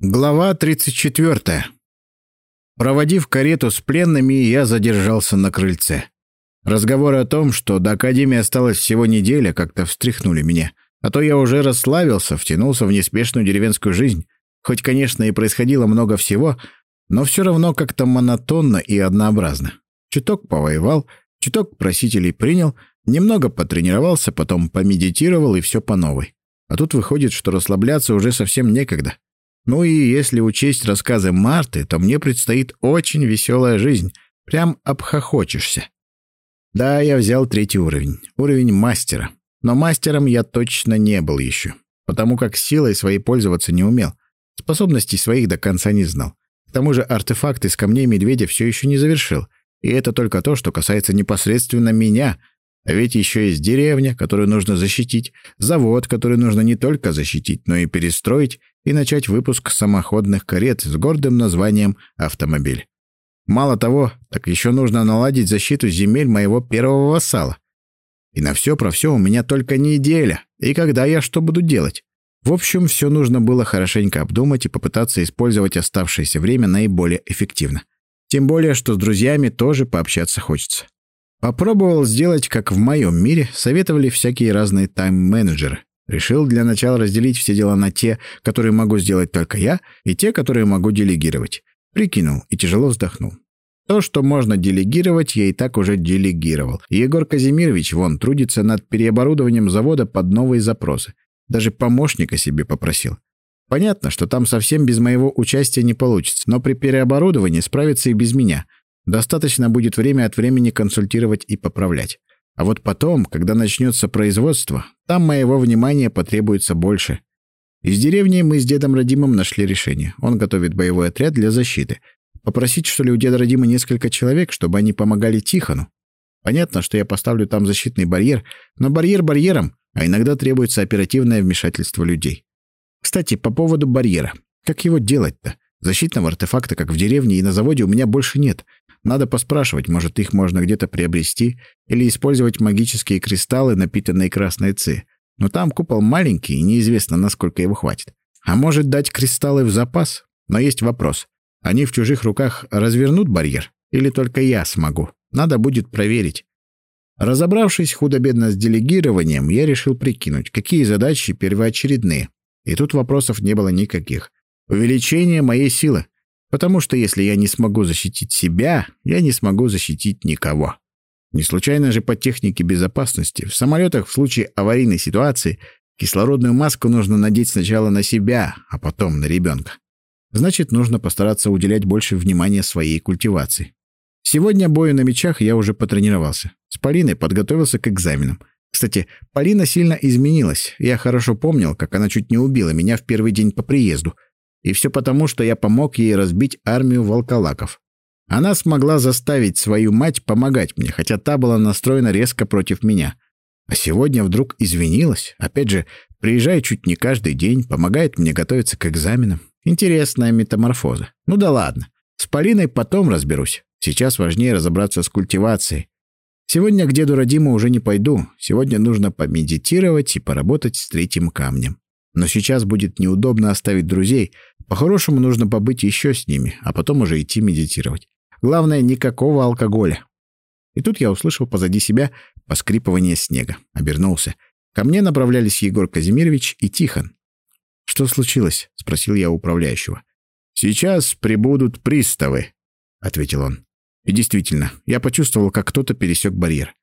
Глава 34. Проводив карету с пленными, я задержался на крыльце. Разговоры о том, что до Академии осталось всего неделя, как-то встряхнули меня. А то я уже расслабился, втянулся в неспешную деревенскую жизнь. Хоть, конечно, и происходило много всего, но все равно как-то монотонно и однообразно. Чуток повоевал, чуток просителей принял, немного потренировался, потом помедитировал и все по новой. А тут выходит, что расслабляться уже совсем некогда. Ну и если учесть рассказы Марты, то мне предстоит очень веселая жизнь. Прям обхохочешься. Да, я взял третий уровень. Уровень мастера. Но мастером я точно не был еще. Потому как силой своей пользоваться не умел. Способностей своих до конца не знал. К тому же артефакт из камней медведя все еще не завершил. И это только то, что касается непосредственно меня — а ведь еще есть деревня, которую нужно защитить, завод, который нужно не только защитить, но и перестроить и начать выпуск самоходных карет с гордым названием «Автомобиль». Мало того, так еще нужно наладить защиту земель моего первого вассала. И на все про все у меня только неделя. И когда я что буду делать? В общем, все нужно было хорошенько обдумать и попытаться использовать оставшееся время наиболее эффективно. Тем более, что с друзьями тоже пообщаться хочется. Попробовал сделать, как в моем мире, советовали всякие разные тайм-менеджеры. Решил для начала разделить все дела на те, которые могу сделать только я, и те, которые могу делегировать. Прикинул и тяжело вздохнул. То, что можно делегировать, я и так уже делегировал. Егор Казимирович вон трудится над переоборудованием завода под новые запросы. Даже помощника себе попросил. Понятно, что там совсем без моего участия не получится, но при переоборудовании справится и без меня. Достаточно будет время от времени консультировать и поправлять. А вот потом, когда начнется производство, там моего внимания потребуется больше. Из деревни мы с дедом Родимым нашли решение. Он готовит боевой отряд для защиты. Попросить, что ли, у деда Родима несколько человек, чтобы они помогали Тихону. Понятно, что я поставлю там защитный барьер, но барьер барьером, а иногда требуется оперативное вмешательство людей. Кстати, по поводу барьера. Как его делать-то? Защитного артефакта, как в деревне и на заводе, у меня больше нет. Надо поспрашивать, может, их можно где-то приобрести или использовать магические кристаллы, напитанные красной ци. Но там купол маленький, и неизвестно, насколько его хватит. А может, дать кристаллы в запас? Но есть вопрос. Они в чужих руках развернут барьер? Или только я смогу? Надо будет проверить. Разобравшись худо-бедно с делегированием, я решил прикинуть, какие задачи первоочередные. И тут вопросов не было никаких. Увеличение моей силы. Потому что если я не смогу защитить себя, я не смогу защитить никого. Не случайно же по технике безопасности в самолетах в случае аварийной ситуации кислородную маску нужно надеть сначала на себя, а потом на ребенка. Значит, нужно постараться уделять больше внимания своей культивации. Сегодня бою на мечах я уже потренировался. С Полиной подготовился к экзаменам. Кстати, Полина сильно изменилась. Я хорошо помнил, как она чуть не убила меня в первый день по приезду. И все потому, что я помог ей разбить армию волколаков. Она смогла заставить свою мать помогать мне, хотя та была настроена резко против меня. А сегодня вдруг извинилась. Опять же, приезжает чуть не каждый день, помогает мне готовиться к экзаменам. Интересная метаморфоза. Ну да ладно. С Полиной потом разберусь. Сейчас важнее разобраться с культивацией. Сегодня к деду Родиму уже не пойду. Сегодня нужно помедитировать и поработать с третьим камнем. Но сейчас будет неудобно оставить друзей, по-хорошему нужно побыть еще с ними, а потом уже идти медитировать. Главное, никакого алкоголя. И тут я услышал позади себя поскрипывание снега. Обернулся. Ко мне направлялись Егор Казимирович и Тихон. «Что случилось?» — спросил я управляющего. «Сейчас прибудут приставы», — ответил он. И действительно, я почувствовал, как кто-то пересек барьер.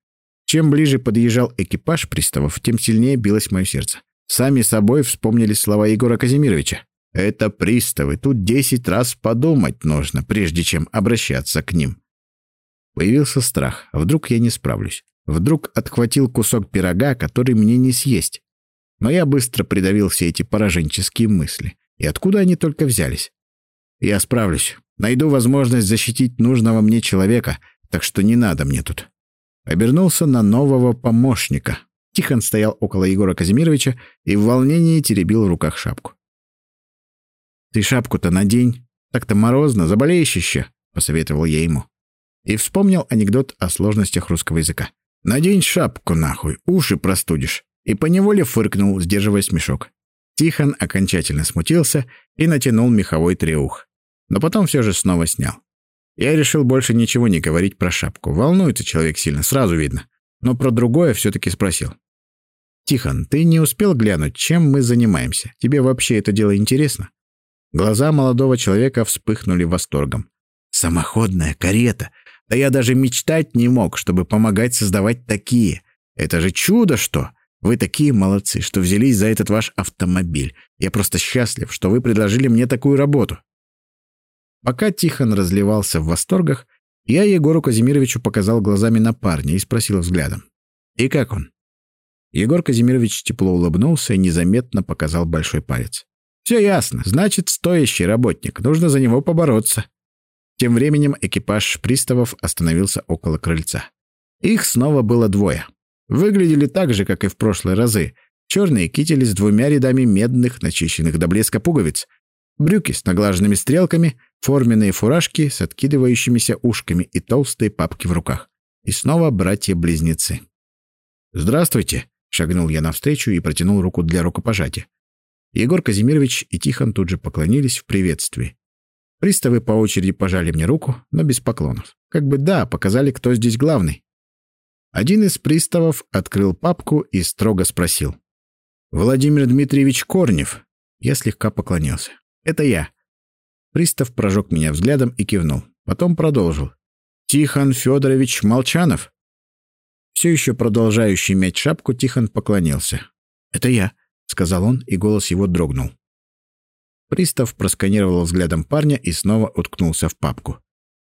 Чем ближе подъезжал экипаж приставов, тем сильнее билось мое сердце. Сами собой вспомнили слова Егора Казимировича. Это приставы, тут десять раз подумать нужно, прежде чем обращаться к ним. Появился страх. Вдруг я не справлюсь. Вдруг отхватил кусок пирога, который мне не съесть. Но я быстро придавил все эти пораженческие мысли. И откуда они только взялись? Я справлюсь. Найду возможность защитить нужного мне человека, так что не надо мне тут. Обернулся на нового помощника. Тихон стоял около Егора Казимировича и в волнении теребил в руках шапку. «Ты шапку-то надень. Так-то морозно, заболеешь еще», — посоветовал я ему. И вспомнил анекдот о сложностях русского языка. «Надень шапку нахуй, уши простудишь». И поневоле фыркнул, сдерживая смешок. Тихон окончательно смутился и натянул меховой треух. Но потом все же снова снял. Я решил больше ничего не говорить про шапку. Волнуется человек сильно, сразу видно. Но про другое все-таки спросил. «Тихон, ты не успел глянуть, чем мы занимаемся? Тебе вообще это дело интересно?» Глаза молодого человека вспыхнули восторгом. «Самоходная карета! Да я даже мечтать не мог, чтобы помогать создавать такие. Это же чудо что! Вы такие молодцы, что взялись за этот ваш автомобиль. Я просто счастлив, что вы предложили мне такую работу». Пока Тихон разливался в восторгах, я Егору Казимировичу показал глазами на парня и спросил взглядом. «И как он?» Егор Казимирович тепло улыбнулся и незаметно показал большой палец. «Все ясно. Значит, стоящий работник. Нужно за него побороться». Тем временем экипаж приставов остановился около крыльца. Их снова было двое. Выглядели так же, как и в прошлые разы. Черные кители с двумя рядами медных, начищенных до блеска пуговиц, брюки с наглаженными стрелками, форменные фуражки с откидывающимися ушками и толстые папки в руках. И снова братья-близнецы. «Здравствуйте!» — шагнул я навстречу и протянул руку для рукопожатия. Егор Казимирович и Тихон тут же поклонились в приветствии. Приставы по очереди пожали мне руку, но без поклонов. Как бы да, показали, кто здесь главный. Один из приставов открыл папку и строго спросил. «Владимир Дмитриевич Корнев?» Я слегка поклонился. «Это я». Пристав прожег меня взглядом и кивнул. Потом продолжил. «Тихон Федорович Молчанов?» Все еще продолжающий мять шапку, Тихон поклонился. «Это я», — сказал он, и голос его дрогнул. Пристав просканировал взглядом парня и снова уткнулся в папку.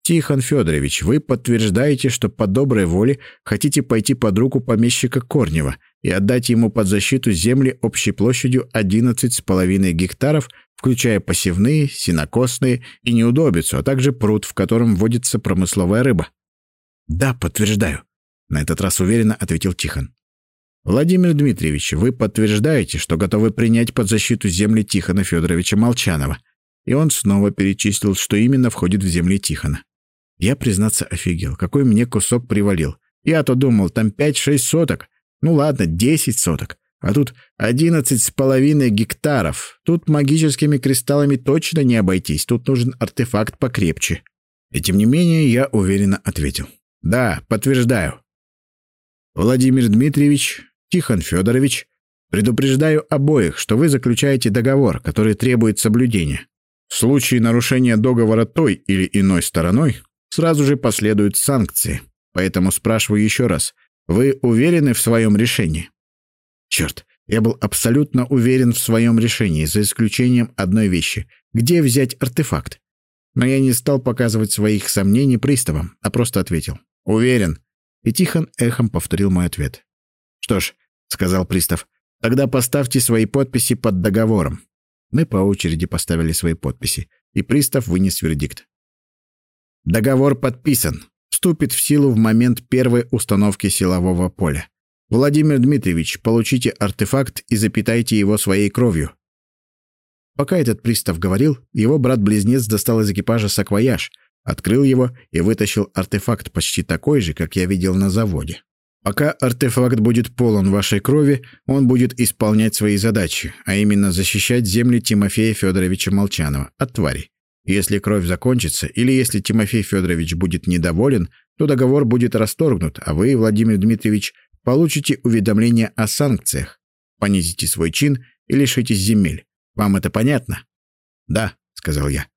«Тихон Федорович, вы подтверждаете, что по доброй воле хотите пойти под руку помещика Корнева и отдать ему под защиту земли общей площадью 11,5 гектаров, включая посевные, сенокосные и неудобицу, а также пруд, в котором водится промысловая рыба?» «Да, подтверждаю», — на этот раз уверенно ответил Тихон. Владимир Дмитриевич, вы подтверждаете, что готовы принять под защиту земли Тихона Федоровича Молчанова. И он снова перечислил, что именно входит в земли Тихона. Я, признаться, офигел. Какой мне кусок привалил. Я-то думал, там 5-6 соток. Ну ладно, 10 соток. А тут одиннадцать с половиной гектаров. Тут магическими кристаллами точно не обойтись. Тут нужен артефакт покрепче. И тем не менее я уверенно ответил. Да, подтверждаю. Владимир Дмитриевич, Тихон Федорович, предупреждаю обоих, что вы заключаете договор, который требует соблюдения. В случае нарушения договора той или иной стороной сразу же последуют санкции. Поэтому спрашиваю еще раз, вы уверены в своем решении? Черт, я был абсолютно уверен в своем решении, за исключением одной вещи. Где взять артефакт? Но я не стал показывать своих сомнений приставам, а просто ответил. Уверен. И Тихон эхом повторил мой ответ. Что ж, — сказал пристав. «Тогда поставьте свои подписи под договором». Мы по очереди поставили свои подписи, и пристав вынес вердикт. Договор подписан. Вступит в силу в момент первой установки силового поля. Владимир Дмитриевич, получите артефакт и запитайте его своей кровью. Пока этот пристав говорил, его брат-близнец достал из экипажа саквояж, открыл его и вытащил артефакт почти такой же, как я видел на заводе. Пока артефакт будет полон вашей крови, он будет исполнять свои задачи, а именно защищать земли Тимофея Федоровича Молчанова от тварей. Если кровь закончится, или если Тимофей Федорович будет недоволен, то договор будет расторгнут, а вы, Владимир Дмитриевич, получите уведомление о санкциях, понизите свой чин и лишитесь земель. Вам это понятно? Да, сказал я.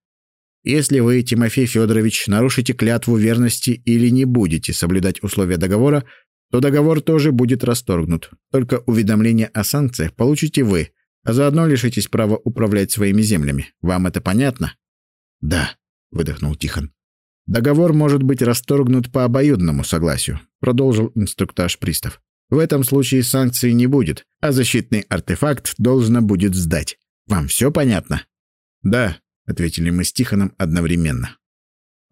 Если вы, Тимофей Федорович, нарушите клятву верности или не будете соблюдать условия договора, то договор тоже будет расторгнут. Только уведомление о санкциях получите вы, а заодно лишитесь права управлять своими землями. Вам это понятно? Да, выдохнул Тихон. Договор может быть расторгнут по обоюдному согласию, продолжил инструктаж пристав. В этом случае санкций не будет, а защитный артефакт должно будет сдать. Вам все понятно? Да, ответили мы с Тихоном одновременно.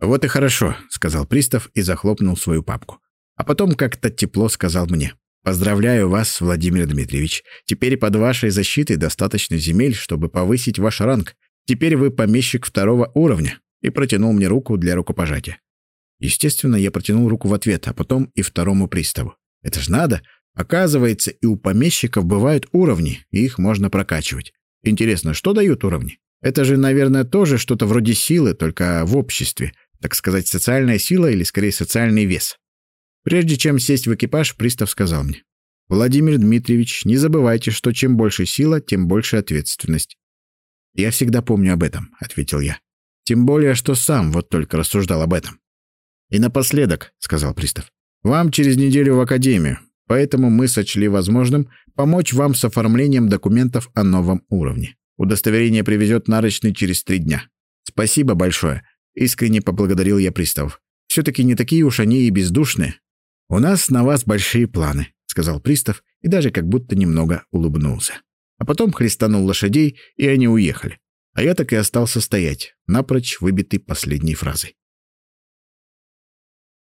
Вот и хорошо, сказал пристав и захлопнул свою папку. А потом как-то тепло сказал мне. «Поздравляю вас, Владимир Дмитриевич. Теперь под вашей защитой достаточно земель, чтобы повысить ваш ранг. Теперь вы помещик второго уровня». И протянул мне руку для рукопожатия. Естественно, я протянул руку в ответ, а потом и второму приставу. Это ж надо. Оказывается, и у помещиков бывают уровни, и их можно прокачивать. Интересно, что дают уровни? Это же, наверное, тоже что-то вроде силы, только в обществе. Так сказать, социальная сила или, скорее, социальный вес. Прежде чем сесть в экипаж, пристав сказал мне. «Владимир Дмитриевич, не забывайте, что чем больше сила, тем больше ответственность». «Я всегда помню об этом», — ответил я. «Тем более, что сам вот только рассуждал об этом». «И напоследок», — сказал пристав, — «вам через неделю в академию, поэтому мы сочли возможным помочь вам с оформлением документов о новом уровне. Удостоверение привезет нарочный через три дня. Спасибо большое», — искренне поблагодарил я приставов. «Все-таки не такие уж они и бездушные». «У нас на вас большие планы», — сказал пристав и даже как будто немного улыбнулся. А потом хлестанул лошадей, и они уехали. А я так и остался стоять, напрочь выбитый последней фразой.